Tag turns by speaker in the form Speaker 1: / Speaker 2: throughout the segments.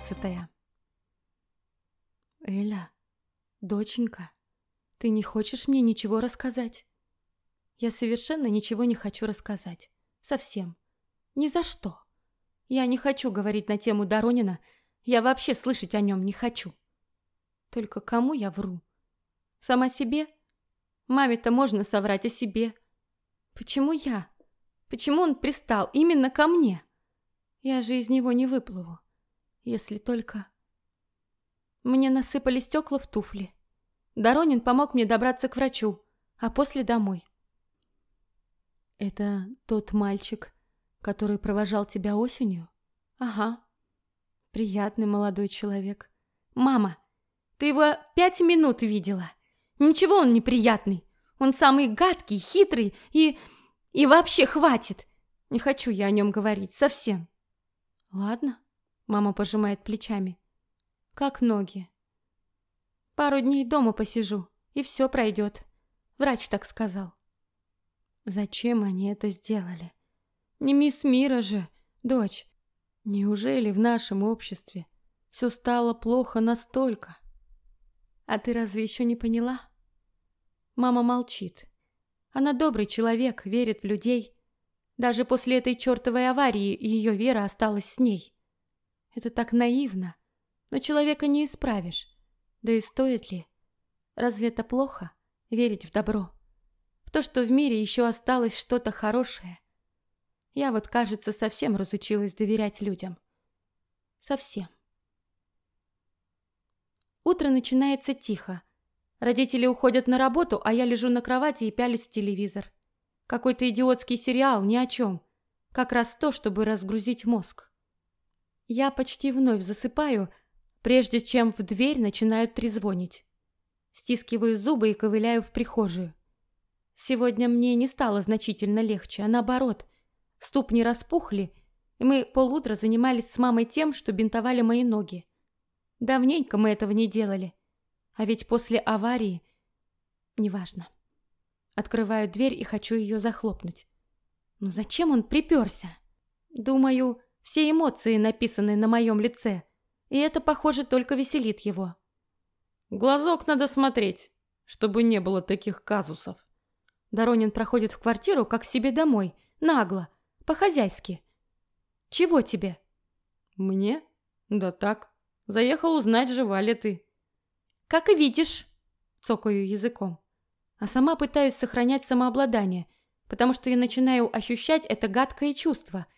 Speaker 1: Двенадцатая. Эля, доченька, ты не хочешь мне ничего рассказать? Я совершенно ничего не хочу рассказать. Совсем. Ни за что. Я не хочу говорить на тему Доронина. Я вообще слышать о нем не хочу. Только кому я вру? Сама себе? Маме-то можно соврать о себе. Почему я? Почему он пристал именно ко мне? Я же из него не выплыву. Если только... Мне насыпали стекла в туфли. Доронин помог мне добраться к врачу, а после домой. «Это тот мальчик, который провожал тебя осенью?» «Ага. Приятный молодой человек. Мама, ты его пять минут видела. Ничего он неприятный. Он самый гадкий, хитрый и... и вообще хватит. Не хочу я о нем говорить совсем». «Ладно», Мама пожимает плечами. Как ноги? Пару дней дома посижу, и все пройдет. Врач так сказал. Зачем они это сделали? Не мисс Мира же, дочь. Неужели в нашем обществе все стало плохо настолько? А ты разве еще не поняла? Мама молчит. Она добрый человек, верит в людей. Даже после этой чертовой аварии ее вера осталась с ней. Это так наивно. Но человека не исправишь. Да и стоит ли? Разве это плохо? Верить в добро? В то, что в мире еще осталось что-то хорошее? Я вот, кажется, совсем разучилась доверять людям. Совсем. Утро начинается тихо. Родители уходят на работу, а я лежу на кровати и пялюсь в телевизор. Какой-то идиотский сериал, ни о чем. Как раз то, чтобы разгрузить мозг. Я почти вновь засыпаю, прежде чем в дверь начинают трезвонить. Стискиваю зубы и ковыляю в прихожую. Сегодня мне не стало значительно легче, а наоборот. Ступни распухли, и мы полутра занимались с мамой тем, что бинтовали мои ноги. Давненько мы этого не делали. А ведь после аварии... Неважно. Открываю дверь и хочу ее захлопнуть. Ну зачем он приперся? Думаю, все эмоции написаны на моем лице, и это, похоже, только веселит его.
Speaker 2: Глазок надо смотреть, чтобы не было таких казусов.
Speaker 1: Доронин проходит в квартиру, как себе домой, нагло, по-хозяйски. Чего тебе?
Speaker 2: Мне? Да так. Заехал узнать, жива ли ты.
Speaker 1: Как и видишь, цокаю языком. А сама пытаюсь сохранять самообладание, потому что я начинаю ощущать это гадкое чувство –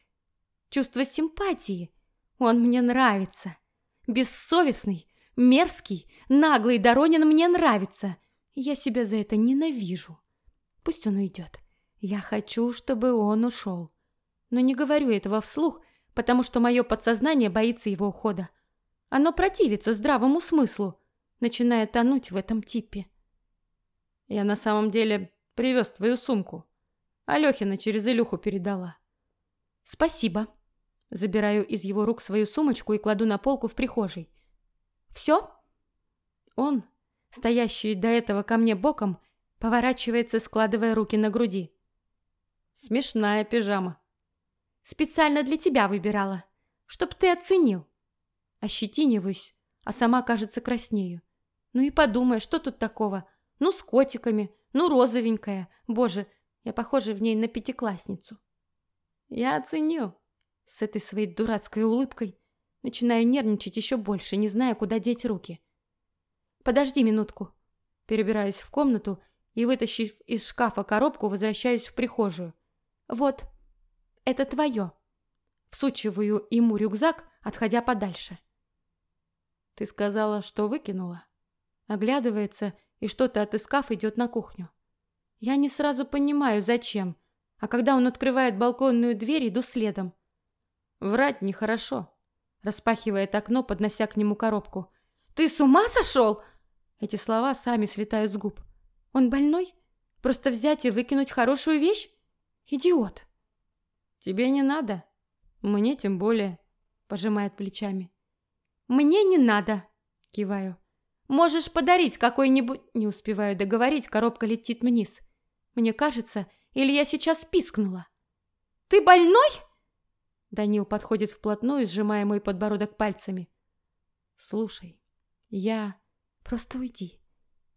Speaker 1: чувство симпатии. Он мне нравится. Бессовестный, мерзкий, наглый Доронин мне нравится. Я себя за это ненавижу. Пусть он уйдет. Я хочу, чтобы он ушел. Но не говорю этого вслух, потому что мое подсознание боится его ухода. Оно противится здравому смыслу, начиная тонуть в этом типе.
Speaker 2: Я на самом деле привез твою сумку. Алехина через Илюху передала.
Speaker 1: Спасибо. Забираю из его рук свою сумочку и кладу на полку в прихожей. «Все?» Он, стоящий до этого ко мне боком, поворачивается, складывая руки на груди.
Speaker 2: «Смешная пижама».
Speaker 1: «Специально для тебя выбирала, чтоб ты оценил». Ощетиниваюсь, а сама, кажется, краснею. Ну и подумай, что тут такого? Ну, с котиками, ну, розовенькая. Боже, я похожа в ней на пятиклассницу.
Speaker 2: Я оценил.
Speaker 1: С этой своей дурацкой улыбкой начинаю нервничать еще больше, не зная, куда деть руки. Подожди минутку. Перебираюсь в комнату и, вытащив из шкафа коробку, возвращаюсь в прихожую. Вот, это твое. Всучиваю ему рюкзак, отходя подальше.
Speaker 2: Ты сказала, что выкинула?
Speaker 1: Оглядывается и что-то отыскав, идет на кухню. Я не сразу понимаю, зачем, а когда он открывает балконную дверь, иду следом.
Speaker 2: Врать нехорошо.
Speaker 1: Распахивает окно, поднося к нему коробку. Ты с ума сошел? Эти слова сами слетают с губ. Он больной? Просто взять и выкинуть хорошую вещь? Идиот.
Speaker 2: Тебе не надо. Мне тем более. Пожимает плечами.
Speaker 1: Мне не надо. Киваю. Можешь подарить какой-нибудь... Не успеваю договорить, коробка летит вниз. Мне кажется, или я сейчас пискнула. Ты больной? Данил подходит вплотную, сжимая мой подбородок пальцами.
Speaker 2: Слушай, я...
Speaker 1: Просто уйди.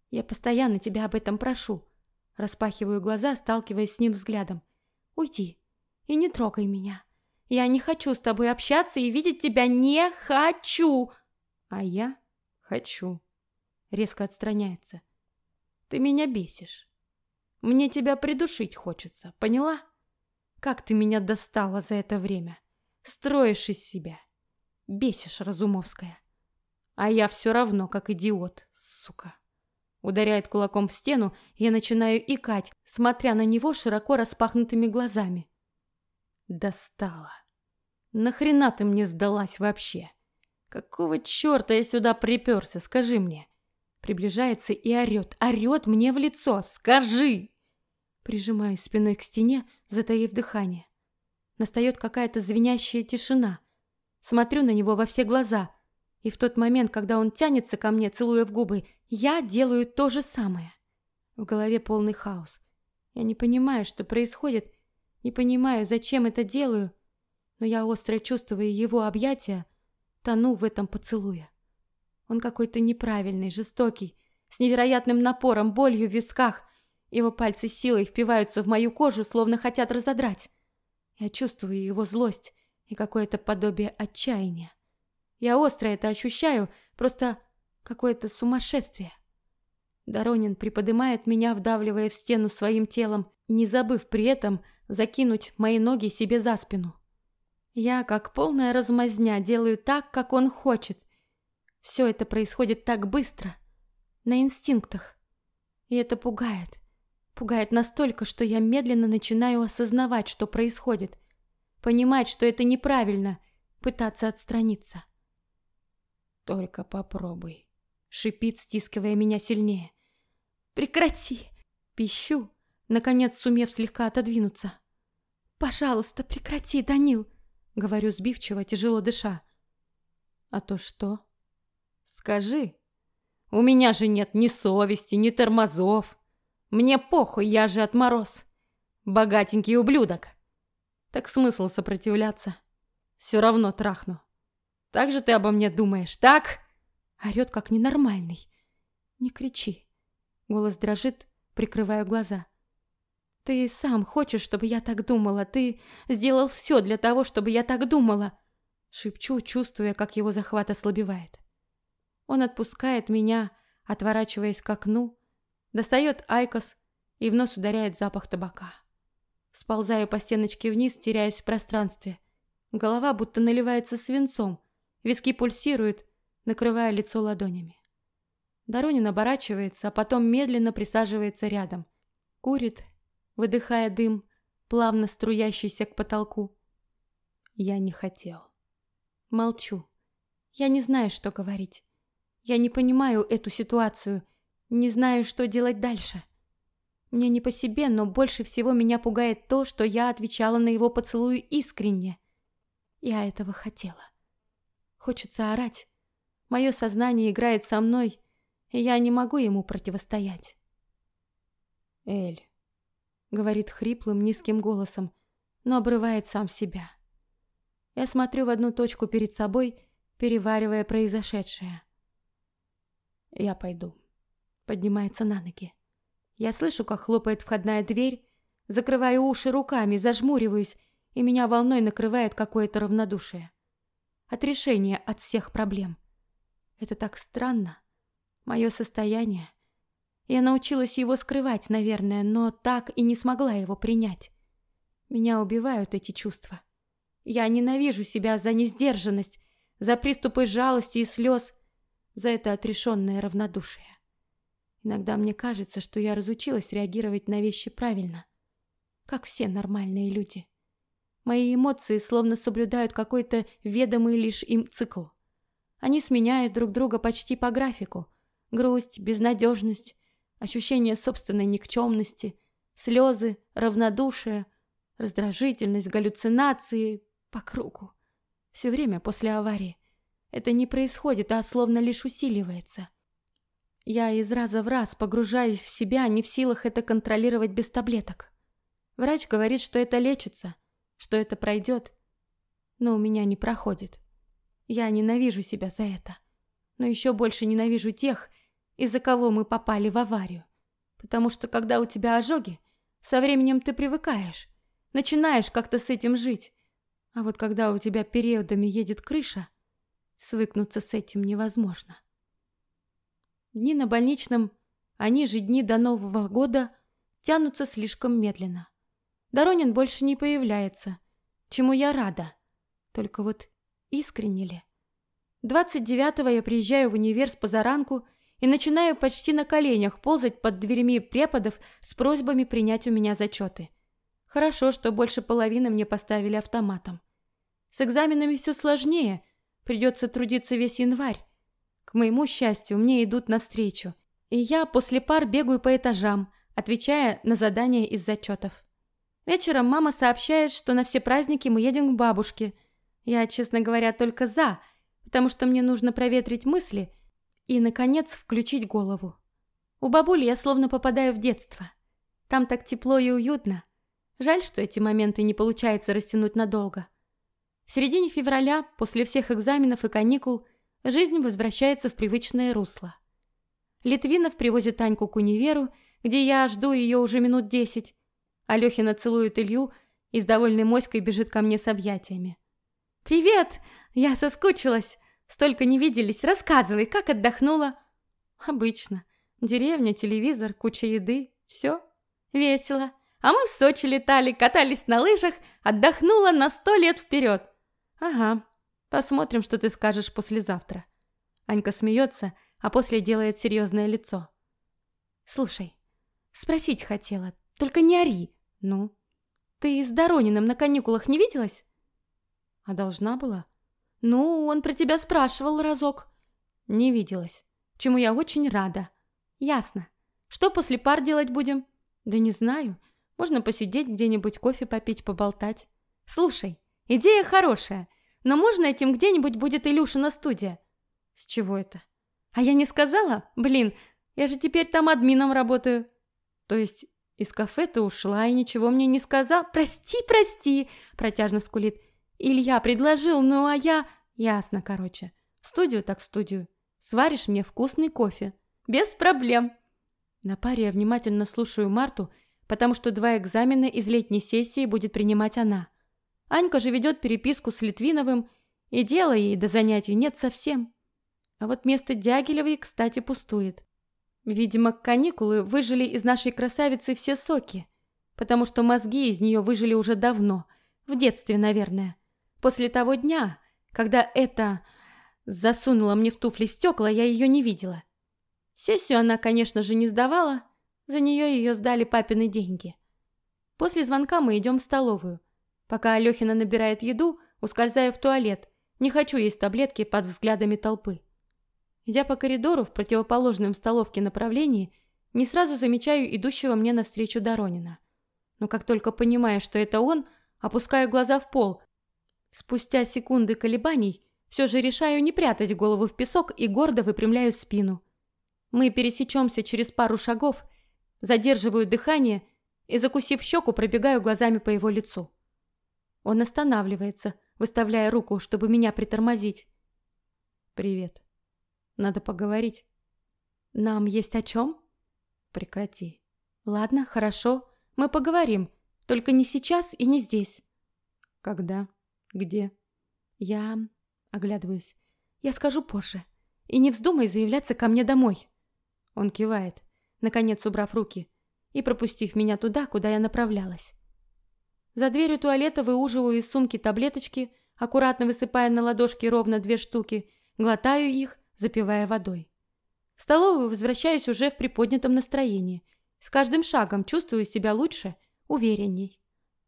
Speaker 1: Я постоянно тебя об этом прошу. Распахиваю глаза, сталкиваясь с ним взглядом. Уйди и не трогай меня. Я не хочу с тобой общаться и видеть тебя не хочу.
Speaker 2: А я хочу. Резко отстраняется. Ты меня бесишь. Мне тебя придушить хочется, поняла? Как ты меня достала за это время. Строишь из себя. Бесишь, Разумовская. А я все равно, как идиот, сука. Ударяет кулаком в стену, я начинаю икать, смотря на него широко распахнутыми глазами. Достала. Нахрена ты мне сдалась вообще? Какого черта я сюда приперся, скажи мне? Приближается и орет, орет мне в лицо. Скажи! Прижимаюсь спиной к стене, затаив дыхание. Настает какая-то звенящая тишина. Смотрю на него во все глаза. И в тот момент, когда он тянется ко мне, целуя в губы, я делаю то же самое. В голове полный хаос. Я не понимаю, что происходит, не понимаю, зачем это делаю, но я остро чувствую его объятия, тону в этом поцелуе. Он какой-то неправильный, жестокий, с невероятным напором, болью в висках. Его пальцы силой впиваются в мою кожу, словно хотят разодрать. Я чувствую его злость и какое-то подобие отчаяния. Я остро это ощущаю, просто какое-то сумасшествие. Доронин приподнимает меня, вдавливая в стену своим телом, не забыв при этом закинуть мои ноги себе за спину. Я, как полная размазня, делаю так, как он хочет, все это происходит так быстро, на инстинктах. И это пугает. Пугает настолько, что я медленно начинаю осознавать, что происходит. Понимать, что это неправильно, пытаться отстраниться. «Только попробуй», — шипит, стискивая меня сильнее.
Speaker 1: «Прекрати!» — пищу, наконец сумев слегка отодвинуться. «Пожалуйста, прекрати, Данил!» — говорю сбивчиво, тяжело дыша.
Speaker 2: «А то что?» Скажи. У меня же нет ни совести, ни тормозов. Мне похуй, я же отмороз. Богатенький ублюдок. Так смысл сопротивляться? Все равно трахну. Так же ты обо мне думаешь, так?
Speaker 1: Орет как ненормальный. Не кричи. Голос дрожит, прикрываю глаза. Ты сам хочешь, чтобы я так думала. Ты сделал все для того, чтобы я так думала. Шепчу, чувствуя, как его захват ослабевает. Он отпускает меня, отворачиваясь к окну, достает айкос и в нос ударяет запах табака. Сползаю по стеночке вниз, теряясь в пространстве. Голова будто наливается свинцом, виски пульсируют, накрывая лицо ладонями. Доронин оборачивается, а потом медленно присаживается рядом. Курит, выдыхая дым, плавно струящийся к потолку. Я не хотел. Молчу. Я не знаю, что говорить. Я не понимаю эту ситуацию, не знаю, что делать дальше. Мне не по себе, но больше всего меня пугает то, что я отвечала на его поцелуй искренне. Я этого хотела. Хочется орать. Мое сознание играет со мной, и я не могу ему противостоять.
Speaker 2: «Эль», —
Speaker 1: говорит хриплым, низким голосом, но обрывает сам себя. Я смотрю в одну точку перед собой, переваривая произошедшее.
Speaker 2: Я пойду.
Speaker 1: Поднимается на ноги. Я слышу, как хлопает входная дверь, закрываю уши руками, зажмуриваюсь, и меня волной накрывает какое-то равнодушие. Отрешение от всех проблем. Это так странно. Мое состояние. Я научилась его скрывать, наверное, но так и не смогла его принять. Меня убивают эти чувства. Я ненавижу себя за несдержанность, за приступы жалости и слез, за это отрешенное равнодушие. Иногда мне кажется, что я разучилась реагировать на вещи правильно, как все нормальные люди. Мои эмоции словно соблюдают какой-то ведомый лишь им цикл. Они сменяют друг друга почти по графику. Грусть, безнадежность, ощущение собственной никчемности, слезы, равнодушие, раздражительность, галлюцинации по кругу. Все время после аварии. Это не происходит, а словно лишь усиливается. Я из раза в раз погружаюсь в себя, не в силах это контролировать без таблеток. Врач говорит, что это лечится, что это пройдет, но у меня не проходит. Я ненавижу себя за это. Но еще больше ненавижу тех, из-за кого мы попали в аварию. Потому что когда у тебя ожоги, со временем ты привыкаешь, начинаешь как-то с этим жить. А вот когда у тебя периодами едет крыша, свыкнуться с этим невозможно. Дни на больничном, они же дни до Нового года, тянутся слишком медленно. Доронин больше не появляется, чему я рада. Только вот искренне ли? 29-го я приезжаю в универ с позаранку и начинаю почти на коленях ползать под дверями преподов с просьбами принять у меня зачеты. Хорошо, что больше половины мне поставили автоматом. С экзаменами все сложнее, придется трудиться весь январь. К моему счастью, мне идут навстречу, и я после пар бегаю по этажам, отвечая на задания из зачетов. Вечером мама сообщает, что на все праздники мы едем к бабушке. Я, честно говоря, только за, потому что мне нужно проветрить мысли – и, наконец, включить голову. У бабули я словно попадаю в детство. Там так тепло и уютно. Жаль, что эти моменты не получается растянуть надолго. В середине февраля, после всех экзаменов и каникул, жизнь возвращается в привычное русло. Литвинов привозит Таньку к универу, где я жду ее уже минут десять. Алехина целует Илью и с довольной моськой бежит ко мне с объятиями. «Привет! Я соскучилась!» Столько не виделись. Рассказывай, как отдохнула?» «Обычно. Деревня, телевизор, куча еды. Все. Весело. А мы в Сочи летали, катались на лыжах, отдохнула на сто лет вперед». «Ага. Посмотрим, что ты скажешь послезавтра». Анька смеется, а после делает серьезное лицо. «Слушай, спросить хотела, только не ори. Ну, ты с Дорониным на каникулах не виделась?» «А должна была?» «Ну, он про тебя спрашивал разок». «Не виделась. Чему я очень рада». «Ясно. Что после пар делать будем?» «Да не знаю. Можно посидеть где-нибудь, кофе попить, поболтать». «Слушай, идея хорошая, но можно этим где-нибудь будет Илюшина студия». «С чего это?» «А я не сказала? Блин, я же теперь там админом работаю». «То есть из кафе ты ушла и ничего мне не сказал?» «Прости, прости!» – протяжно скулит. Илья предложил, ну а я... Ясно, короче. В студию так в студию. Сваришь мне вкусный кофе. Без проблем. На паре я внимательно слушаю Марту, потому что два экзамена из летней сессии будет принимать она. Анька же ведет переписку с Литвиновым, и дела ей до занятий нет совсем. А вот место Дягилевой, кстати, пустует. Видимо, каникулы выжили из нашей красавицы все соки, потому что мозги из нее выжили уже давно, в детстве, наверное. После того дня, когда это засунула мне в туфли стекла, я ее не видела. Сессию она, конечно же, не сдавала, за нее ее сдали папины деньги. После звонка мы идем в столовую. Пока Алехина набирает еду, ускользаю в туалет. Не хочу есть таблетки под взглядами толпы. Идя по коридору в противоположном столовке направлении, не сразу замечаю идущего мне навстречу Доронина. Но как только понимаю, что это он, опускаю глаза в пол, Спустя секунды колебаний все же решаю не прятать голову в песок и гордо выпрямляю спину. Мы пересечемся через пару шагов, задерживаю дыхание и, закусив щеку, пробегаю глазами по его лицу. Он останавливается, выставляя руку, чтобы меня притормозить. «Привет. Надо поговорить». «Нам есть о чем?» «Прекрати». «Ладно, хорошо. Мы поговорим. Только не сейчас и не здесь». «Когда?» «Где?» «Я...» Оглядываюсь. «Я скажу позже. И не вздумай заявляться ко мне домой». Он кивает, наконец убрав руки и пропустив меня туда, куда я направлялась. За дверью туалета выуживаю из сумки таблеточки, аккуратно высыпая на ладошки ровно две штуки, глотаю их, запивая водой. В столовую возвращаюсь уже в приподнятом настроении. С каждым шагом чувствую себя лучше, уверенней.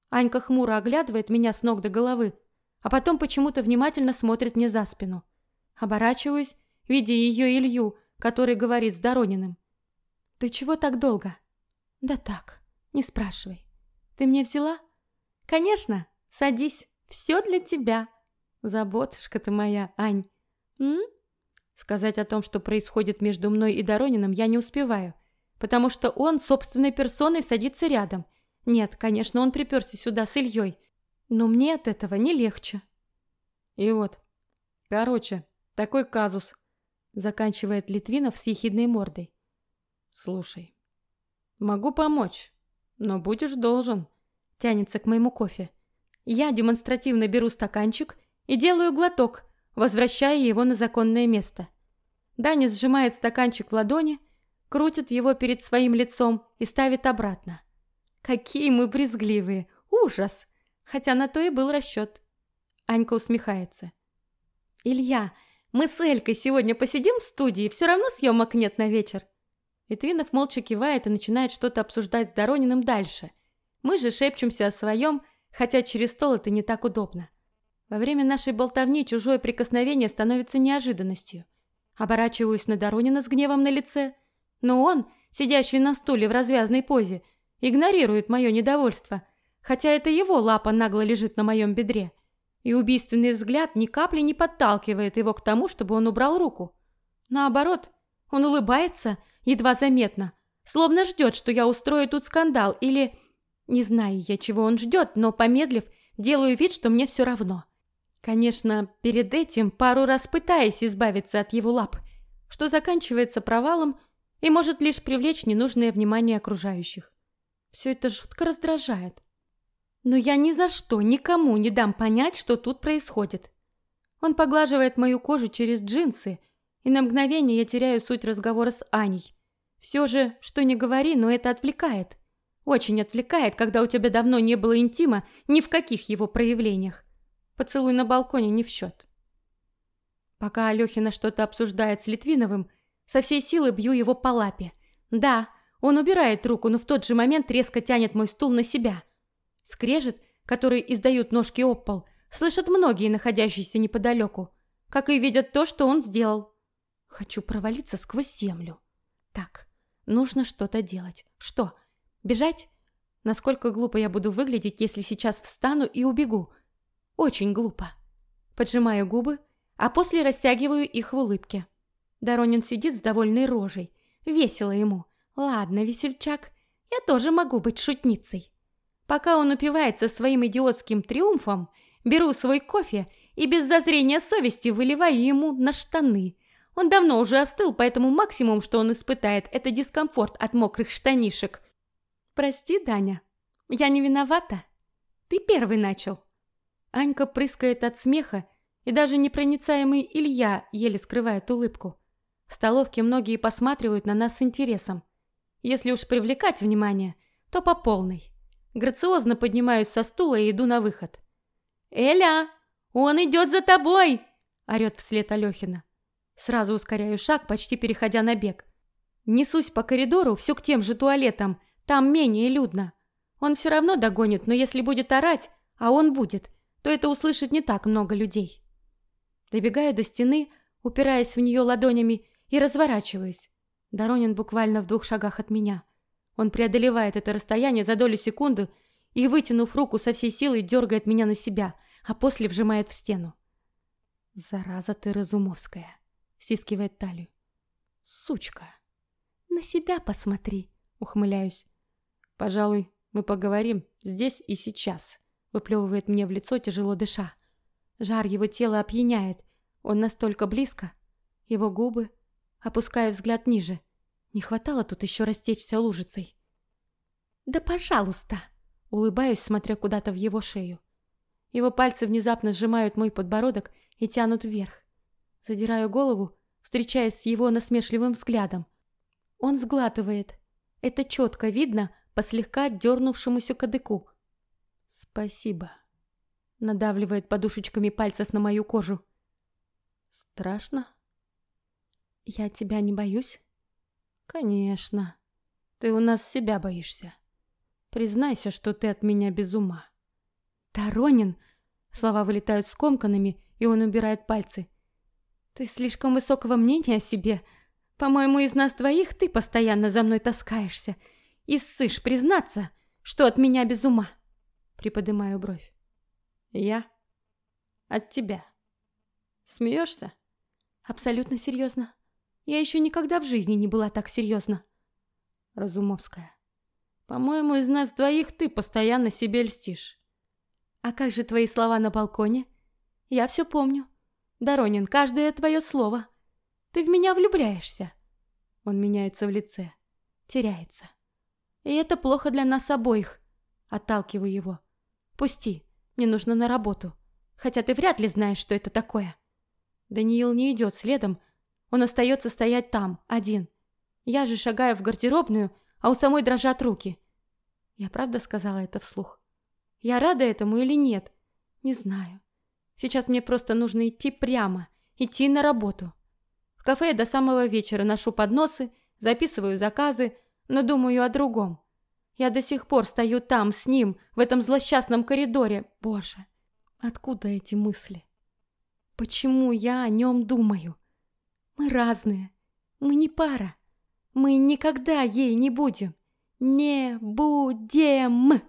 Speaker 1: Анька хмуро оглядывает меня с ног до головы, а потом почему-то внимательно смотрит мне за спину. Оборачиваюсь, видя ее Илью, который говорит с Дорониным. «Ты чего так долго?» «Да так, не спрашивай. Ты мне взяла?» «Конечно, садись, все для тебя». «Заботушка ты моя, Ань». «М?» Сказать о том, что происходит между мной и Дорониным, я не успеваю, потому что он собственной персоной садится рядом. Нет, конечно, он приперся сюда с Ильей, но мне от этого не легче. И вот, короче, такой казус.
Speaker 2: Заканчивает Литвинов с ехидной мордой. Слушай, могу помочь, но будешь должен. Тянется к моему кофе. Я демонстративно беру стаканчик и делаю глоток, возвращая его на законное место. Даня сжимает стаканчик в ладони, крутит его перед своим лицом и ставит обратно. Какие мы брезгливые! Ужас! Хотя на то и был расчет. Анька усмехается. «Илья, мы с Элькой сегодня посидим в студии, все равно съемок нет на вечер». Литвинов молча кивает и начинает что-то обсуждать с Дорониным дальше. Мы же шепчемся о своем, хотя через стол это не так удобно. Во время нашей болтовни чужое прикосновение становится неожиданностью. Оборачиваюсь на Доронина с гневом на лице, но он, сидящий на стуле в развязной позе, игнорирует мое недовольство, хотя это его лапа нагло лежит на моем бедре, и убийственный взгляд ни капли не подталкивает его к тому, чтобы он убрал руку. Наоборот, он улыбается, едва заметно, словно ждет, что я устрою тут скандал или... Не знаю я, чего он ждет, но, помедлив, делаю вид, что мне все равно. Конечно, перед этим пару раз пытаясь избавиться от его лап, что заканчивается провалом и может лишь привлечь ненужное внимание окружающих. Все это жутко раздражает. Но я ни за что никому не дам понять, что тут происходит. Он поглаживает мою кожу через джинсы, и на мгновение я теряю суть разговора с Аней. Все же, что не говори, но это отвлекает. Очень отвлекает, когда у тебя давно не было интима ни в каких его проявлениях. Поцелуй на балконе не в счет. Пока Алехина что-то обсуждает с Литвиновым, со всей силы бью его по лапе. Да, он убирает руку, но в тот же момент резко тянет мой стул на себя. Скрежет, который издают ножки об пол, слышат многие, находящиеся неподалеку, как и видят то, что он сделал. Хочу провалиться сквозь землю. Так, нужно что-то делать. Что? Бежать? Насколько глупо я буду выглядеть, если сейчас встану и убегу? Очень глупо. Поджимаю губы, а после растягиваю их в улыбке. Доронин сидит с довольной рожей. Весело ему. Ладно, весельчак, я тоже могу быть шутницей. Пока он упивается своим идиотским триумфом, беру свой кофе и без зазрения совести выливаю ему на штаны. Он давно уже остыл, поэтому максимум, что он испытает, это дискомфорт от мокрых штанишек. Прости, Даня, я не виновата. Ты первый начал. Анька прыскает от смеха, и даже непроницаемый Илья еле скрывает улыбку. В столовке многие посматривают на нас с интересом. Если уж привлекать внимание, то по полной. Грациозно поднимаюсь со стула и иду на выход. «Эля, он идет за тобой!» – орет вслед Алехина. Сразу ускоряю шаг, почти переходя на бег. Несусь по коридору, все к тем же туалетам, там менее людно. Он все равно догонит, но если будет орать, а он будет, то это услышит не так много людей. Добегаю до стены, упираясь в нее ладонями и разворачиваюсь. Доронин буквально в двух шагах от меня. Он преодолевает это расстояние за долю секунды и, вытянув руку со всей силой, дергает меня на себя, а после вжимает в стену. «Зараза ты, Разумовская!» — стискивает талию. «Сучка!» «На себя посмотри!» — ухмыляюсь. «Пожалуй, мы поговорим здесь и сейчас», выплевывает мне в лицо, тяжело дыша. Жар его тела опьяняет. Он настолько близко. Его губы, опуская взгляд ниже. Не хватало тут еще растечься лужицей. «Да пожалуйста!» Улыбаюсь, смотря куда-то в его шею. Его пальцы внезапно сжимают мой подбородок и тянут вверх. Задираю голову, встречаясь с его насмешливым взглядом. Он сглатывает. Это четко видно по слегка дернувшемуся кадыку. «Спасибо», — надавливает подушечками пальцев на мою кожу. «Страшно?» «Я тебя не боюсь?» «Конечно. Ты у нас себя боишься. Признайся, что ты от меня без ума». «Таронин!» Слова вылетают скомканными, и он убирает пальцы. «Ты слишком высокого мнения о себе. По-моему, из нас двоих ты постоянно за мной таскаешься. И ссышь признаться, что от меня без ума». Приподнимаю бровь. Я? От тебя. Смеешься? Абсолютно серьезно. Я еще никогда в жизни не была так серьезна. Разумовская. По-моему, из нас двоих ты постоянно себе льстишь. А как же твои слова на балконе? Я все помню. Доронин, каждое твое слово.
Speaker 1: Ты в меня влюбляешься. Он меняется в лице, теряется. И это плохо для нас обоих. Отталкиваю его. Пусти, мне нужно на работу. Хотя ты вряд ли знаешь, что это такое. Даниил не идет следом, он остается стоять там, один. Я же шагаю в гардеробную, а у самой дрожат руки. Я правда сказала это вслух? Я рада этому или нет? Не знаю. Сейчас мне просто нужно идти прямо, идти на работу. В кафе я до самого вечера ношу подносы, записываю заказы, но думаю о другом. Я до сих пор стою там с ним, в этом злосчастном коридоре. Боже, откуда эти мысли? Почему я о нем думаю? Мы разные. Мы не пара. Мы никогда ей не будем. Не будем.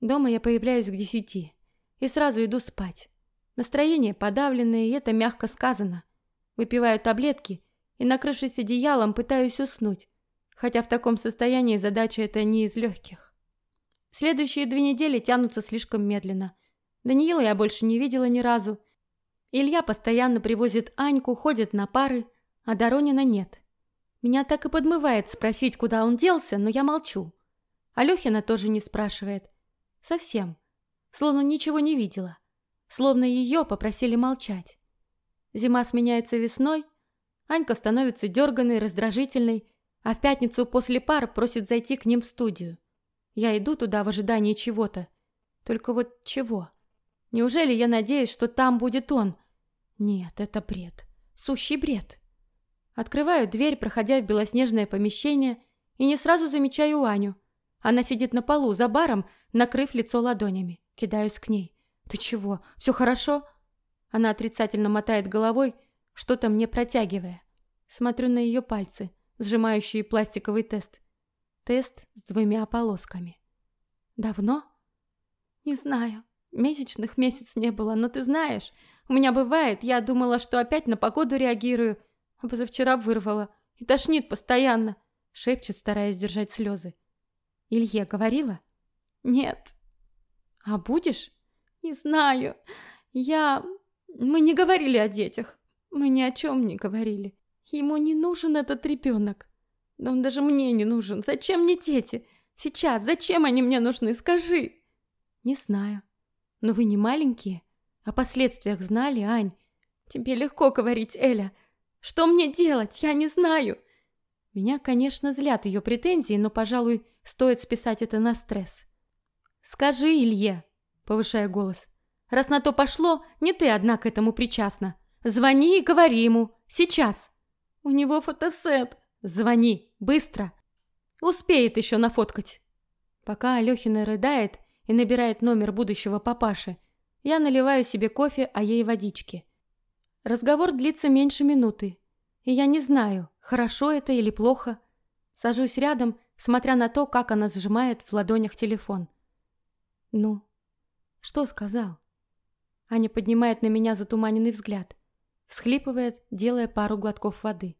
Speaker 1: Дома я появляюсь к десяти и сразу иду спать. Настроение подавленное, и это мягко сказано. Выпиваю таблетки и, накрывшись одеялом, пытаюсь уснуть, хотя в таком состоянии задача эта не из легких. Следующие две недели тянутся слишком медленно. Даниила я больше не видела ни разу. Илья постоянно привозит Аньку, ходит на пары, а Доронина нет. Меня так и подмывает спросить, куда он делся, но я молчу. Алёхина тоже не спрашивает. Совсем. Словно ничего не видела. Словно ее попросили молчать. Зима сменяется весной, Анька становится дерганной, раздражительной, а в пятницу после пар просит зайти к ним в студию. Я иду туда в ожидании чего-то. Только вот чего? Неужели я надеюсь, что там будет он? Нет, это бред. Сущий бред. Открываю дверь, проходя в белоснежное помещение, и не сразу замечаю Аню. Она сидит на полу за баром, накрыв лицо ладонями. Кидаюсь к ней. «Ты чего? Все хорошо?» Она отрицательно мотает головой, что-то мне протягивая. Смотрю на ее пальцы, сжимающие пластиковый тест. Тест с двумя полосками. «Давно?» «Не знаю. Месячных месяц не было, но ты знаешь, у меня бывает, я думала, что опять на погоду реагирую, а позавчера вырвала. И тошнит постоянно», — шепчет, стараясь держать слезы. «Илье говорила?» «Нет». «А будешь?» «Не знаю. Я... Мы не говорили о детях. Мы ни о чем не говорили. Ему не нужен этот ребенок. Да он даже мне не нужен. Зачем мне дети? Сейчас, зачем они мне нужны? Скажи!» «Не знаю. Но вы не маленькие. О последствиях знали, Ань? Тебе легко говорить, Эля. Что мне делать? Я не знаю!» Меня, конечно, злят ее претензии, но, пожалуй, Стоит списать это на стресс. «Скажи Илье», — повышая голос, — «раз на то пошло, не ты одна к этому причастна. Звони и говори ему. Сейчас». «У него фотосет». «Звони. Быстро. Успеет еще нафоткать». Пока Алехина рыдает и набирает номер будущего папаши, я наливаю себе кофе, а ей водички. Разговор длится меньше минуты, и я не знаю, хорошо это или плохо. Сажусь рядом смотря на то, как она сжимает в ладонях телефон. «Ну, что сказал?» Аня поднимает на меня затуманенный взгляд, всхлипывает, делая пару глотков воды.